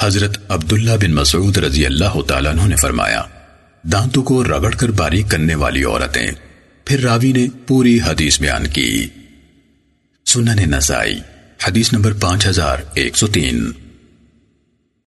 حضرت عبداللہ بن مسعود رضی اللہ تعالیٰ عنہ نے فرمایا، دانتوں کو رگڑ کر باریک کرنے والی عورتیں۔ پھر راوی نے پوری حدیث بیان کی۔ سنن نسائی، حدیث نمبر پانچ ہزار ایک سو تین۔